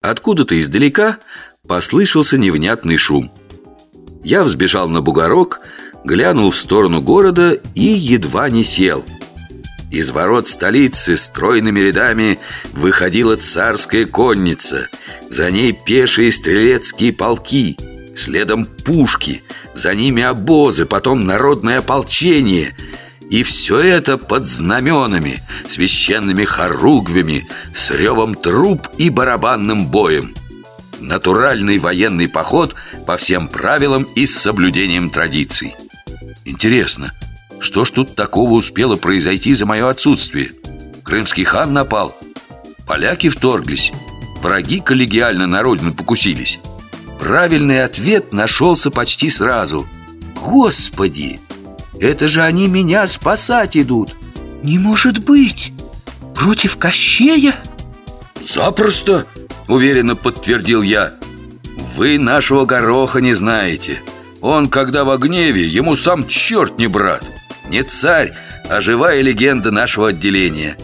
Откуда-то издалека послышался невнятный шум. Я взбежал на бугорок, глянул в сторону города и едва не сел. Из ворот столицы стройными рядами выходила царская конница. За ней пешие стрелецкие полки, следом пушки, за ними обозы, потом народное ополчение – и все это под знаменами, священными хоругвями, с ревом труп и барабанным боем. Натуральный военный поход по всем правилам и с соблюдением традиций. Интересно, что ж тут такого успело произойти за мое отсутствие? Крымский хан напал, поляки вторглись, враги коллегиально на родину покусились. Правильный ответ нашелся почти сразу. Господи! Это же они меня спасать идут. Не может быть. Против Кощея? Запросто, уверенно подтвердил я. Вы нашего гороха не знаете. Он, когда в гневе, ему сам черт не брат. Не царь, а живая легенда нашего отделения.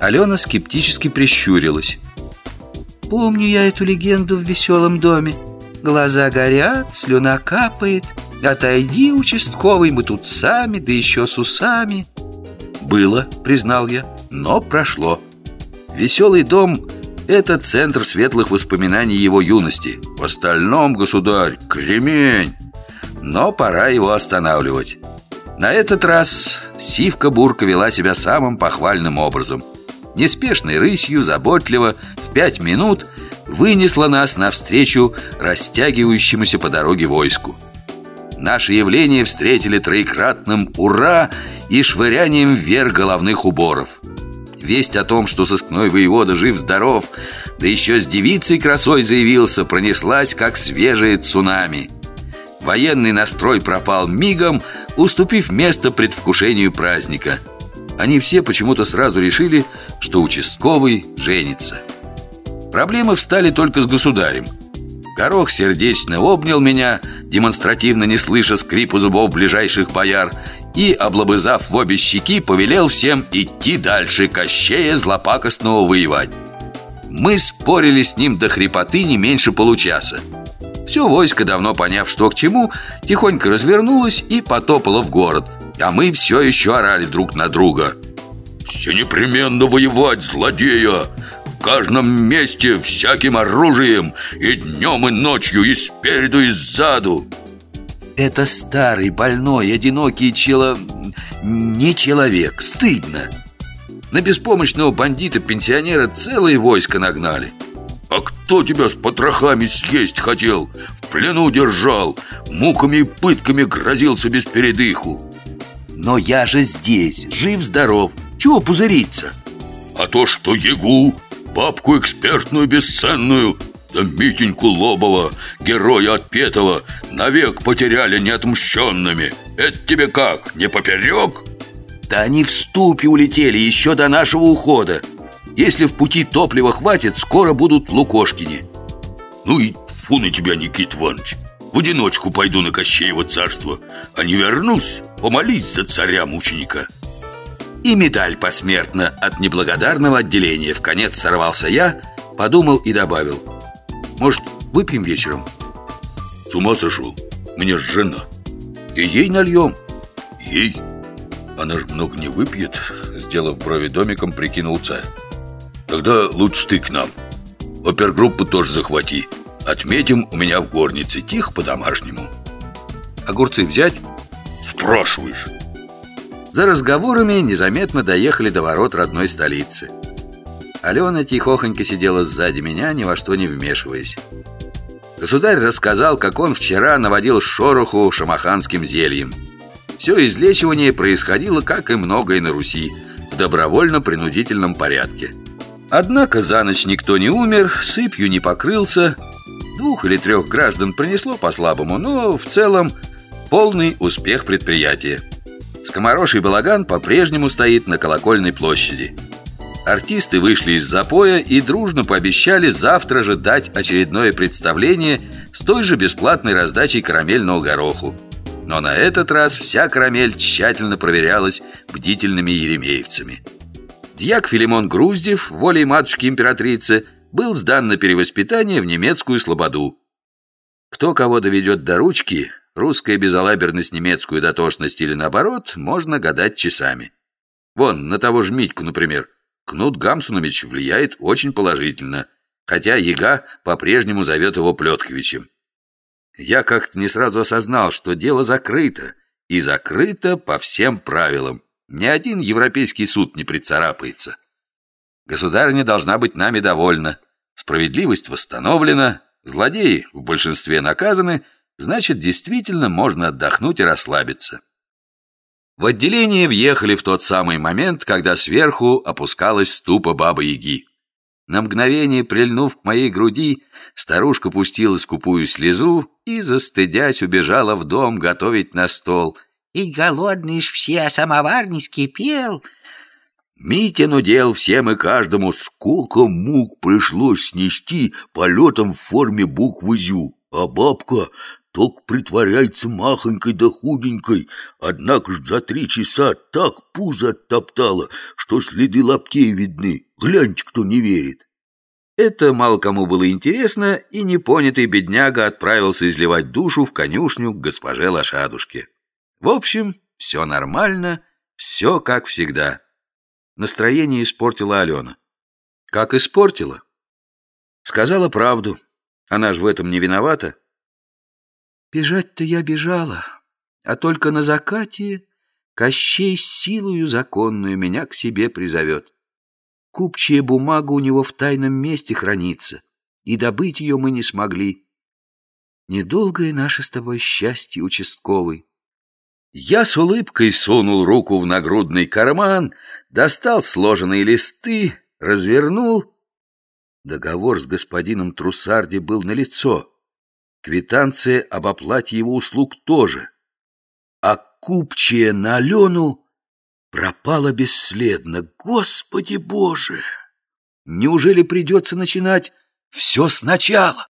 Алена скептически прищурилась. Помню я эту легенду в веселом доме. Глаза горят, слюна капает – Отойди, участковый, мы тут сами, да еще с усами Было, признал я, но прошло Веселый дом – это центр светлых воспоминаний его юности. В остальном, государь, кремень. Но пора его останавливать На этот раз Сивка-бурка вела себя самым похвальным образом. Неспешной рысью, заботливо, в пять минут Вынесла нас навстречу растягивающемуся по дороге войску Наше явление встретили троекратным «Ура!» и швырянием вверх головных уборов. Весть о том, что сыскной воевода жив-здоров Да еще с девицей красой заявился Пронеслась, как свежее цунами. Военный настрой пропал мигом Уступив место предвкушению праздника. Они все почему-то сразу решили, что участковый женится. Проблемы встали только с государем Горох сердечно обнял меня, демонстративно не слыша скрипу зубов ближайших бояр, и, облобызав в обе щеки, повелел всем идти дальше Кощея злопакостного воевать. Мы спорили с ним до хрипоты не меньше получаса. Все войско, давно поняв, что к чему, тихонько развернулось и потопало в город, а мы все еще орали друг на друга. «Все непременно воевать, злодея! В каждом месте всяким оружием И днем, и ночью, и спереду, и сзаду Это старый, больной, одинокий чело... Не человек, стыдно На беспомощного бандита-пенсионера целое войско нагнали а кто тебя с потрохами съесть хотел? В плену держал, муками и пытками грозился без передыху Но я же здесь, жив-здоров, чего пузыриться? А то, что ягу Бабку экспертную бесценную Да Митеньку Лобова, героя отпетого Навек потеряли неотмщенными. Это тебе как, не поперек? Да они в ступе улетели еще до нашего ухода. Если в пути топлива хватит, скоро будут в Лукошкине Ну и фу на тебя, Никит Иванович. В одиночку пойду на Кощеево царство А не вернусь, помолись за царя-мученика и медаль посмертно. От неблагодарного отделения В конец сорвался я, подумал и добавил. Может, выпьем вечером? С ума сошел, мне ж жена. И ей нальем. Ей? Она ж много не выпьет Сделав брови домиком, прикинул царь Тогда лучше ты к нам. Опергруппу тоже захвати. Отметим у меня в горнице. Тихо по-домашнему Огурцы взять? Спрашиваешь за разговорами незаметно доехали до ворот родной столицы. Алена тихохонько сидела сзади меня, ни во что не вмешиваясь. Государь рассказал, как он вчера наводил шороху шамаханским зельем. Все излечивание происходило, как и многое на Руси, в добровольно-принудительном порядке. Однако за ночь никто не умер, сыпью не покрылся, двух или трех граждан принесло по-слабому, но в целом полный успех предприятия. Скомороший балаган по-прежнему стоит на колокольной площади. Артисты вышли из запоя и дружно пообещали завтра же дать очередное представление с той же бесплатной раздачей карамельного гороху. Но на этот раз вся карамель тщательно проверялась бдительными еремеевцами. Дьяк Филимон Груздев, волей матушки императрицы, был сдан на перевоспитание в немецкую слободу. Кто кого доведет до ручки, русская безалаберность, немецкую дотошность или наоборот, можно гадать часами. Вон, на того же Митьку, например, Кнут Гамсунович влияет очень положительно, хотя Яга по-прежнему зовет его Плетковичем. Я как-то не сразу осознал, что дело закрыто, и закрыто по всем правилам. Ни один европейский суд не прицарапается. Государыня должна быть нами довольна. Справедливость восстановлена, злодеи в большинстве наказаны, значит, действительно можно отдохнуть и расслабиться. В отделение въехали в тот самый момент, когда сверху опускалась ступа Бабы-Яги. На мгновение, прильнув к моей груди, старушка пустила скупую слезу и, застыдясь, убежала в дом готовить на стол. «И голодный ж все, а самовар не скипел!» Митин удел всем и каждому, сколько мук пришлось снести полетом в форме буквы «Зю», а бабка только притворяется махонькой да худенькой, однако ж за три часа так пузо оттоптала, что следы лаптей видны. Гляньте, кто не верит. Это мало кому было интересно, и непонятый бедняга отправился изливать душу в конюшню к госпоже Лошадушке. В общем, все нормально, все как всегда. Настроение испортила Алена. Как испортила? Сказала правду. Она же в этом не виновата. Бежать-то я бежала, а только на закате Кощей силою законную меня к себе призовет. Купчая бумага у него в тайном месте хранится, и добыть ее мы не смогли. Недолгое наше с тобой счастье, участковый. Я с улыбкой сунул руку в нагрудный карман, достал сложенные листы, развернул. Договор с господином Трусарди был налицо. Квитанция об оплате его услуг тоже. А купчая на Алену пропала бесследно. Господи Боже! Неужели придется начинать все сначала?